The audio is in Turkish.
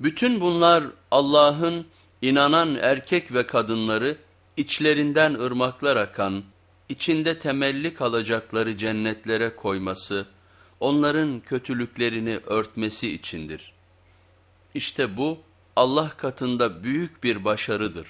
Bütün bunlar Allah'ın inanan erkek ve kadınları içlerinden ırmaklar akan, içinde temelli kalacakları cennetlere koyması, onların kötülüklerini örtmesi içindir. İşte bu Allah katında büyük bir başarıdır.